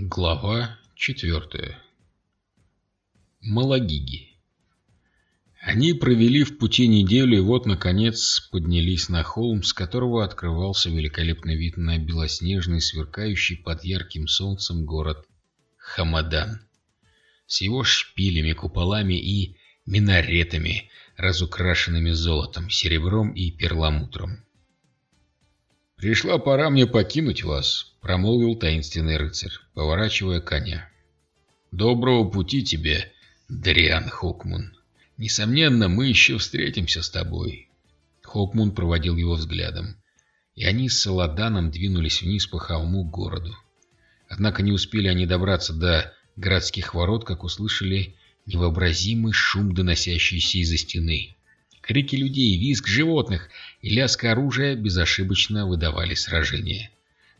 Глава четвертая. Малагиги. Они провели в пути неделю и вот, наконец, поднялись на холм, с которого открывался великолепный вид на белоснежный, сверкающий под ярким солнцем город Хамадан. С его шпилями, куполами и минаретами, разукрашенными золотом, серебром и перламутром. «Пришла пора мне покинуть вас», — промолвил таинственный рыцарь, поворачивая коня. «Доброго пути тебе, Дриан Хокмун. Несомненно, мы еще встретимся с тобой». Хокмун проводил его взглядом, и они с Саладаном двинулись вниз по холму к городу. Однако не успели они добраться до городских ворот, как услышали невообразимый шум, доносящийся из-за стены. Крики людей, визг животных и лязг оружия безошибочно выдавали сражение.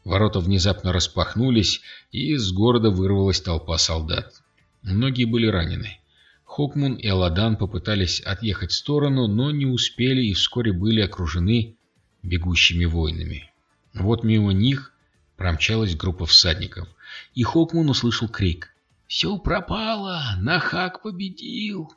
Ворота внезапно распахнулись, и из города вырвалась толпа солдат. Многие были ранены. Хокмун и Аладан попытались отъехать в сторону, но не успели и вскоре были окружены бегущими воинами. Вот мимо них промчалась группа всадников, и Хокмун услышал крик. «Все пропало! Нахак победил!»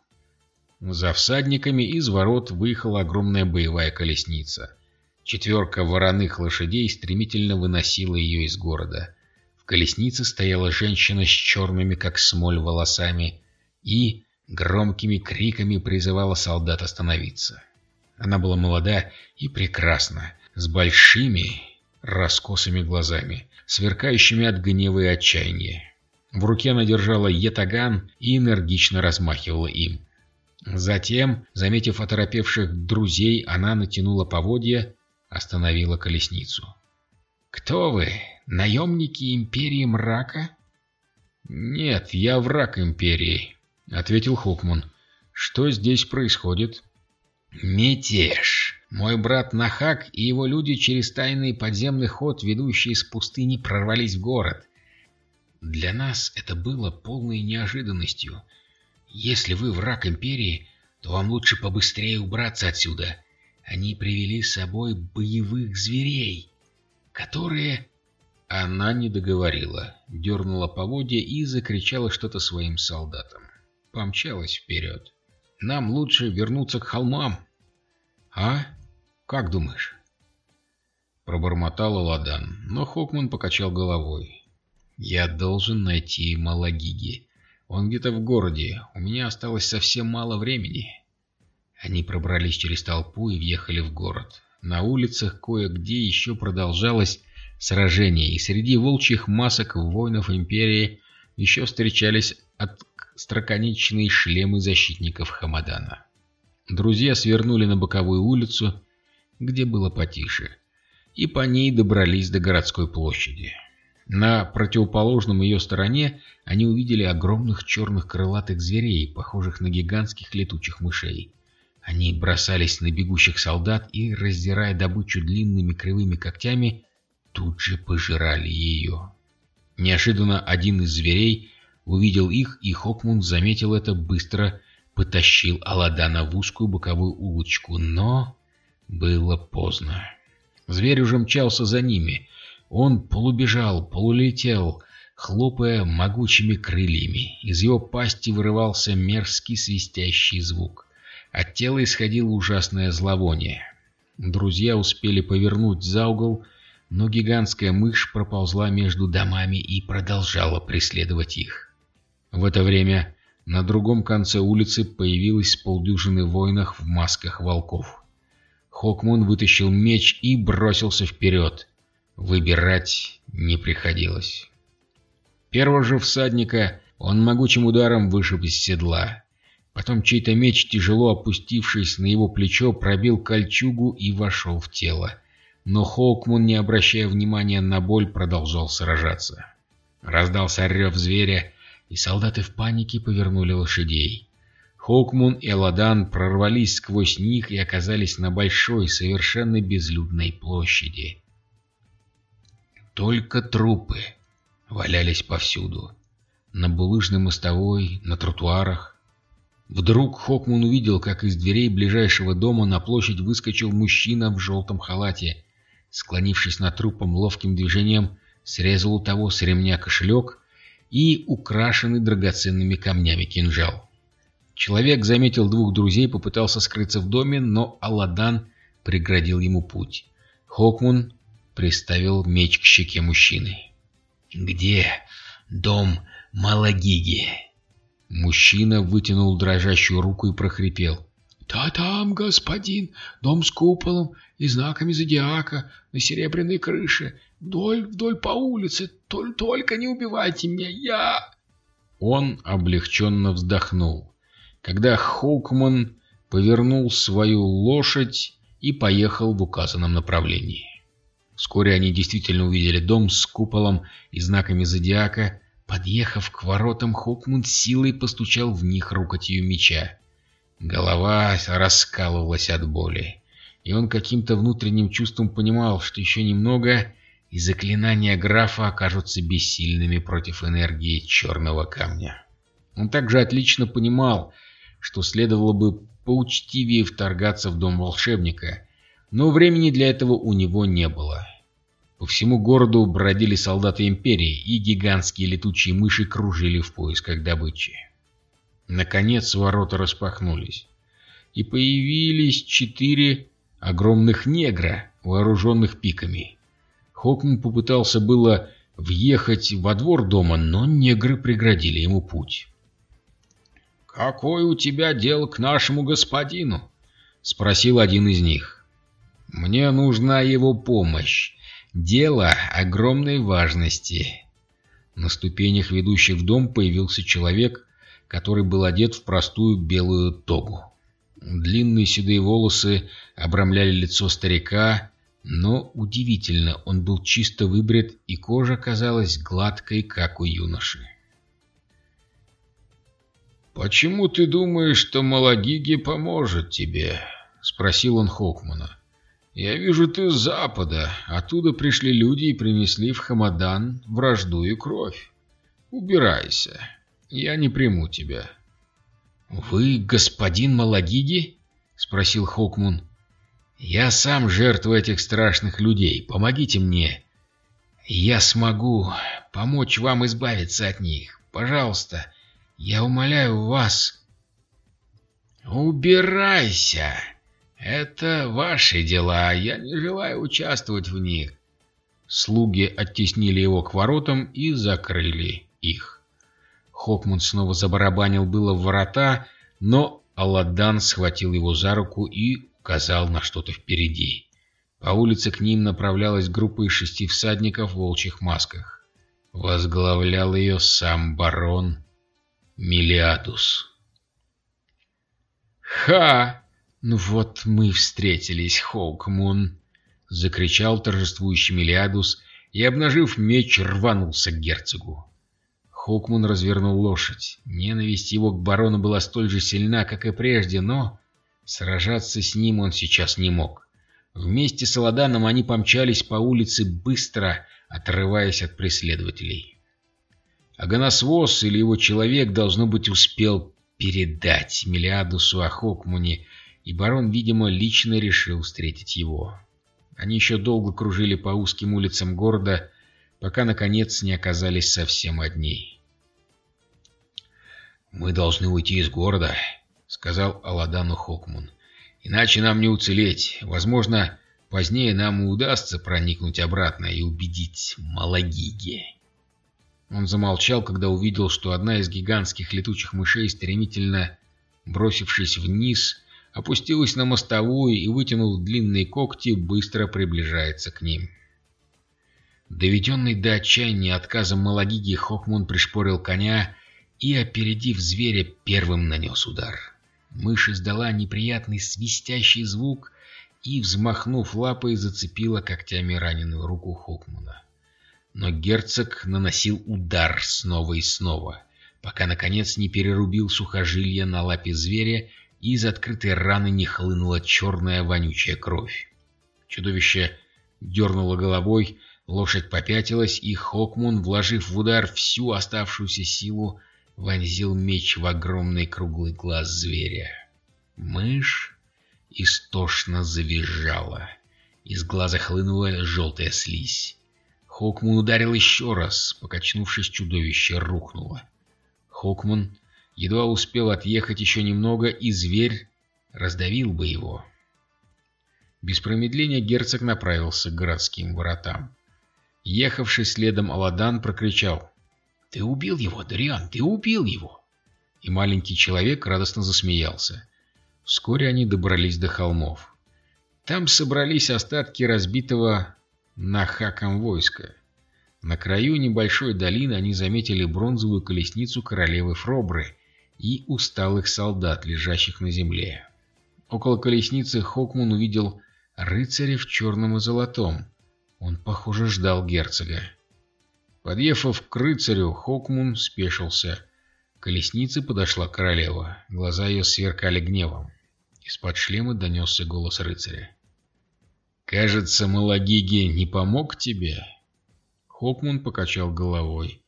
За всадниками из ворот выехала огромная боевая колесница. Четверка вороных лошадей стремительно выносила ее из города. В колеснице стояла женщина с черными, как смоль, волосами и громкими криками призывала солдат остановиться. Она была молода и прекрасна, с большими раскосыми глазами, сверкающими от гнева и отчаяния. В руке она держала етаган и энергично размахивала им. Затем, заметив оторопевших друзей, она натянула поводья, остановила колесницу. «Кто вы? Наемники Империи Мрака?» «Нет, я враг Империи», — ответил Хокман. «Что здесь происходит?» «Мятеж! Мой брат Нахак и его люди через тайный подземный ход, ведущий из пустыни, прорвались в город. Для нас это было полной неожиданностью». Если вы враг Империи, то вам лучше побыстрее убраться отсюда. Они привели с собой боевых зверей, которые...» Она не договорила, дернула поводья и закричала что-то своим солдатам. Помчалась вперед. «Нам лучше вернуться к холмам». «А? Как думаешь?» Пробормотала Ладан, но Хокман покачал головой. «Я должен найти Малагиги. Он где-то в городе. У меня осталось совсем мало времени. Они пробрались через толпу и въехали в город. На улицах кое-где еще продолжалось сражение, и среди волчьих масок воинов Империи еще встречались остроконечные шлемы защитников Хамадана. Друзья свернули на боковую улицу, где было потише, и по ней добрались до городской площади. На противоположном ее стороне они увидели огромных черных крылатых зверей, похожих на гигантских летучих мышей. Они бросались на бегущих солдат и, раздирая добычу длинными кривыми когтями, тут же пожирали ее. Неожиданно один из зверей увидел их, и Хокмун заметил это, быстро потащил Аладана в узкую боковую улочку, но было поздно. Зверь уже мчался за ними — он полубежал, полулетел, хлопая могучими крыльями. Из его пасти вырывался мерзкий свистящий звук. От тела исходило ужасное зловоние. Друзья успели повернуть за угол, но гигантская мышь проползла между домами и продолжала преследовать их. В это время на другом конце улицы появилось полдюжины воинов в масках волков. Хокмун вытащил меч и бросился вперед. Выбирать не приходилось. Первого же всадника он могучим ударом вышиб из седла. Потом чей-то меч, тяжело опустившись на его плечо, пробил кольчугу и вошел в тело. Но Хоукмун, не обращая внимания на боль, продолжал сражаться. Раздался рев зверя, и солдаты в панике повернули лошадей. Хоукмун и Аладан прорвались сквозь них и оказались на большой, совершенно безлюдной площади. Только трупы валялись повсюду. На булыжной мостовой, на тротуарах. Вдруг Хокман увидел, как из дверей ближайшего дома на площадь выскочил мужчина в желтом халате. Склонившись над трупом ловким движением, срезал у того с ремня кошелек и украшенный драгоценными камнями кинжал. Человек заметил двух друзей, попытался скрыться в доме, но Алладан преградил ему путь. Хокмун приставил меч к щеке мужчины. «Где дом Малагиги?» Мужчина вытянул дрожащую руку и прохрипел. «Да там, господин, дом с куполом и знаками зодиака на серебряной крыше, вдоль, вдоль по улице, только, только не убивайте меня, я...» Он облегченно вздохнул, когда Хоукман повернул свою лошадь и поехал в указанном направлении. Вскоре они действительно увидели дом с куполом и знаками зодиака. Подъехав к воротам, Хокман силой постучал в них рукотью меча. Голова раскалывалась от боли, и он каким-то внутренним чувством понимал, что еще немного, и заклинания графа окажутся бессильными против энергии черного камня. Он также отлично понимал, что следовало бы поучтивее вторгаться в дом волшебника, но времени для этого у него не было. По всему городу бродили солдаты Империи, и гигантские летучие мыши кружили в поисках добычи. Наконец ворота распахнулись, и появились четыре огромных негра, вооруженных пиками. Хокман попытался было въехать во двор дома, но негры преградили ему путь. «Какое у тебя дело к нашему господину?» — спросил один из них. «Мне нужна его помощь. Дело огромной важности. На ступенях, ведущих в дом, появился человек, который был одет в простую белую тогу. Длинные седые волосы обрамляли лицо старика, но удивительно, он был чисто выбрит, и кожа казалась гладкой, как у юноши. «Почему ты думаешь, что Малагиги поможет тебе?» — спросил он Хокмана. Я вижу, ты с запада. Оттуда пришли люди и принесли в Хамадан и кровь. Убирайся. Я не приму тебя. Вы господин Малагиди? Спросил Хокмун. Я сам жертва этих страшных людей. Помогите мне. Я смогу помочь вам избавиться от них. Пожалуйста, я умоляю вас. Убирайся! «Это ваши дела, я не желаю участвовать в них». Слуги оттеснили его к воротам и закрыли их. Хокман снова забарабанил было в ворота, но Алладан схватил его за руку и указал на что-то впереди. По улице к ним направлялась группа из шести всадников в волчьих масках. Возглавлял ее сам барон Милиадус. «Ха!» «Ну вот мы встретились, Хоукмун!» — закричал торжествующий Мелиадус и, обнажив меч, рванулся к герцогу. Хоукмун развернул лошадь. Ненависть его к барону была столь же сильна, как и прежде, но сражаться с ним он сейчас не мог. Вместе с Аладаном они помчались по улице быстро, отрываясь от преследователей. Аганасвос или его человек, должно быть, успел передать Мелиадусу о Хокмуне и барон, видимо, лично решил встретить его. Они еще долго кружили по узким улицам города, пока, наконец, не оказались совсем одни. «Мы должны уйти из города», — сказал Аладану Хокмун. «Иначе нам не уцелеть. Возможно, позднее нам и удастся проникнуть обратно и убедить Малагиги». Он замолчал, когда увидел, что одна из гигантских летучих мышей, стремительно бросившись вниз, опустилась на мостовую и, вытянув длинные когти, быстро приближается к ним. Доведенный до отчаяния отказом Малагиги, Хокмун пришпорил коня и, опередив зверя, первым нанес удар. Мышь издала неприятный свистящий звук и, взмахнув лапой, зацепила когтями раненую руку Хокмуна. Но герцог наносил удар снова и снова, пока, наконец, не перерубил сухожилия на лапе зверя и из открытой раны не хлынула черная вонючая кровь. Чудовище дернуло головой, лошадь попятилась, и Хокмун, вложив в удар всю оставшуюся силу, вонзил меч в огромный круглый глаз зверя. Мышь истошно завизжала. Из глаза хлынула желтая слизь. Хокман ударил еще раз, покачнувшись, чудовище рухнуло. Хокман едва успел отъехать еще немного, и зверь раздавил бы его. Без промедления герцог направился к городским воротам. Ехавший следом Аладан прокричал. «Ты убил его, Дариан, ты убил его!» И маленький человек радостно засмеялся. Вскоре они добрались до холмов. Там собрались остатки разбитого нахаком войска. На краю небольшой долины они заметили бронзовую колесницу королевы Фробры и усталых солдат, лежащих на земле. Около колесницы Хокман увидел рыцаря в черном и золотом. Он, похоже, ждал герцога. Подъехав к рыцарю, Хокмун спешился. К колеснице подошла королева. Глаза ее сверкали гневом. Из-под шлема донесся голос рыцаря. «Кажется, Малагиги не помог тебе?» Хокмун покачал головой.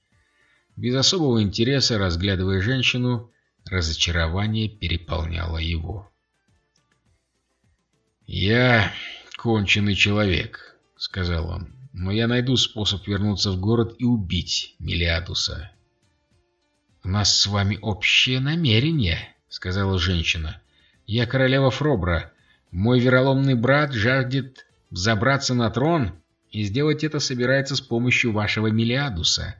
Без особого интереса, разглядывая женщину, разочарование переполняло его. «Я конченый человек», — сказал он, — «но я найду способ вернуться в город и убить Мелиадуса». «У нас с вами общее намерение», — сказала женщина. «Я королева Фробра. Мой вероломный брат жаждет взобраться на трон, и сделать это собирается с помощью вашего Мелиадуса.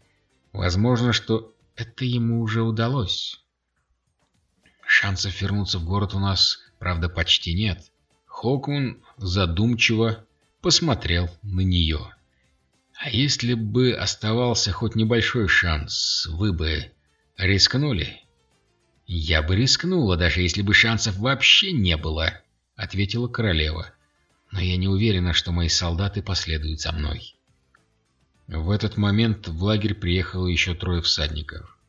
Возможно, что это ему уже удалось. Шансов вернуться в город у нас, правда, почти нет. Хокман задумчиво посмотрел на нее. А если бы оставался хоть небольшой шанс, вы бы рискнули? Я бы рискнула, даже если бы шансов вообще не было, ответила королева. Но я не уверена, что мои солдаты последуют за мной. В этот момент в лагерь приехало еще трое всадников.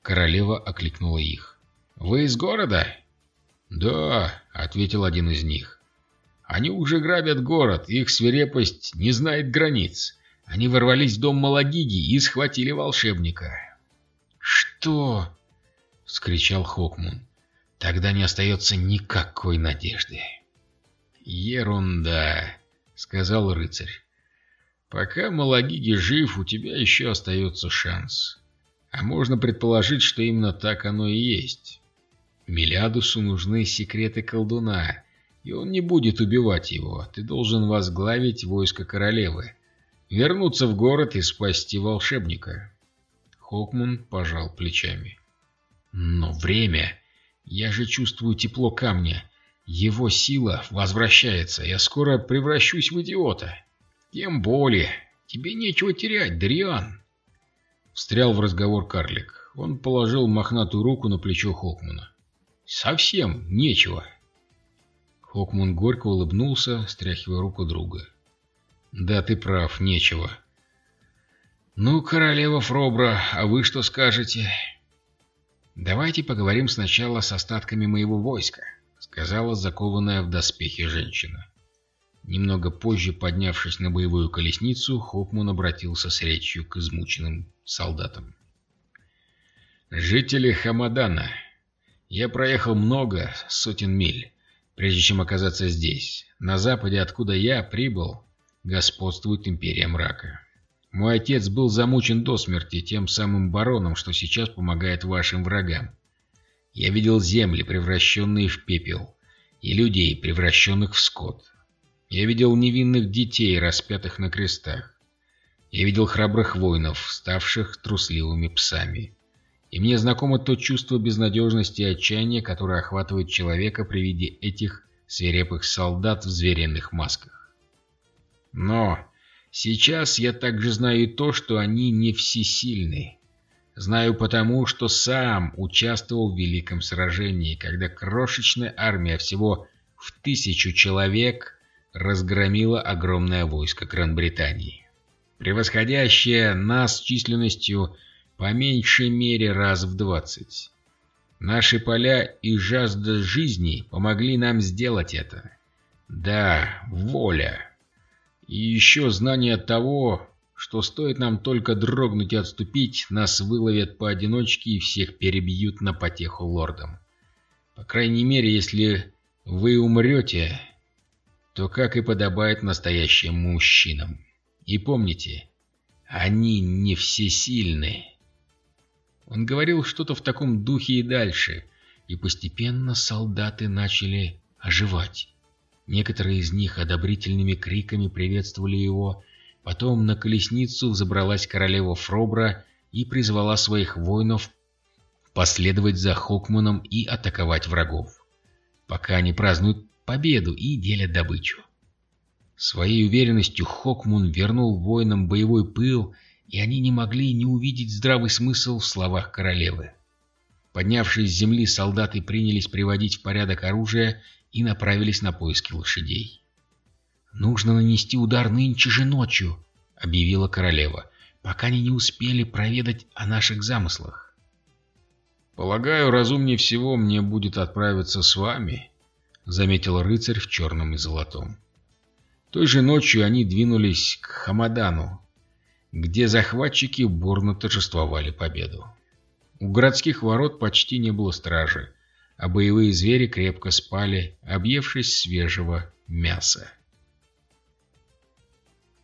Королева окликнула их. «Вы из города?» «Да», — ответил один из них. «Они уже грабят город, их свирепость не знает границ. Они ворвались в дом Малагиги и схватили волшебника». «Что?» — вскричал Хокмун. «Тогда не остается никакой надежды». «Ерунда», — сказал рыцарь. «Пока Малагиги жив, у тебя еще остается шанс. А можно предположить, что именно так оно и есть. Милядусу нужны секреты колдуна, и он не будет убивать его. Ты должен возглавить войско королевы, вернуться в город и спасти волшебника». Хокман пожал плечами. «Но время... Я же чувствую тепло камня. Его сила возвращается. Я скоро превращусь в идиота. Тем более. Тебе нечего терять, Дриан. Встрял в разговор карлик. Он положил мохнатую руку на плечо Хокмана. Совсем нечего. Хокман горько улыбнулся, стряхивая руку друга. Да, ты прав, нечего. Ну, королева Фробра, а вы что скажете? Давайте поговорим сначала с остатками моего войска сказала закованная в доспехи женщина. Немного позже, поднявшись на боевую колесницу, Хопман обратился с речью к измученным солдатам. «Жители Хамадана, я проехал много сотен миль, прежде чем оказаться здесь. На западе, откуда я прибыл, господствует империя мрака. Мой отец был замучен до смерти тем самым бароном, что сейчас помогает вашим врагам. Я видел земли, превращенные в пепел, и людей, превращенных в скот. Я видел невинных детей, распятых на крестах. Я видел храбрых воинов, ставших трусливыми псами. И мне знакомо то чувство безнадежности и отчаяния, которое охватывает человека при виде этих свирепых солдат в звериных масках. Но сейчас я также знаю и то, что они не всесильны. Знаю потому, что сам участвовал в Великом сражении, когда крошечная армия всего в тысячу человек разгромила огромное войско Гран-Британии, превосходящее нас численностью по меньшей мере раз в двадцать. Наши поля и жажда жизни помогли нам сделать это. Да, воля. И еще знание того, что стоит нам только дрогнуть и отступить, нас выловят поодиночке и всех перебьют на потеху лордам. По крайней мере, если вы умрете, то как и подобает настоящим мужчинам. И помните, они не всесильны. Он говорил что-то в таком духе и дальше, и постепенно солдаты начали оживать. Некоторые из них одобрительными криками приветствовали его, потом на колесницу взобралась королева Фробра и призвала своих воинов последовать за Хокманом и атаковать врагов, пока они празднуют победу и делят добычу. Своей уверенностью Хокмун вернул воинам боевой пыл, и они не могли не увидеть здравый смысл в словах королевы. Поднявшись с земли, солдаты принялись приводить в порядок оружие и направились на поиски лошадей. «Нужно нанести удар нынче же ночью», — объявила королева, «пока они не успели проведать о наших замыслах». «Полагаю, разумнее всего мне будет отправиться с вами», — заметил рыцарь в черном и золотом. Той же ночью они двинулись к Хамадану, где захватчики бурно торжествовали победу. У городских ворот почти не было стражи, а боевые звери крепко спали, объевшись свежего мяса.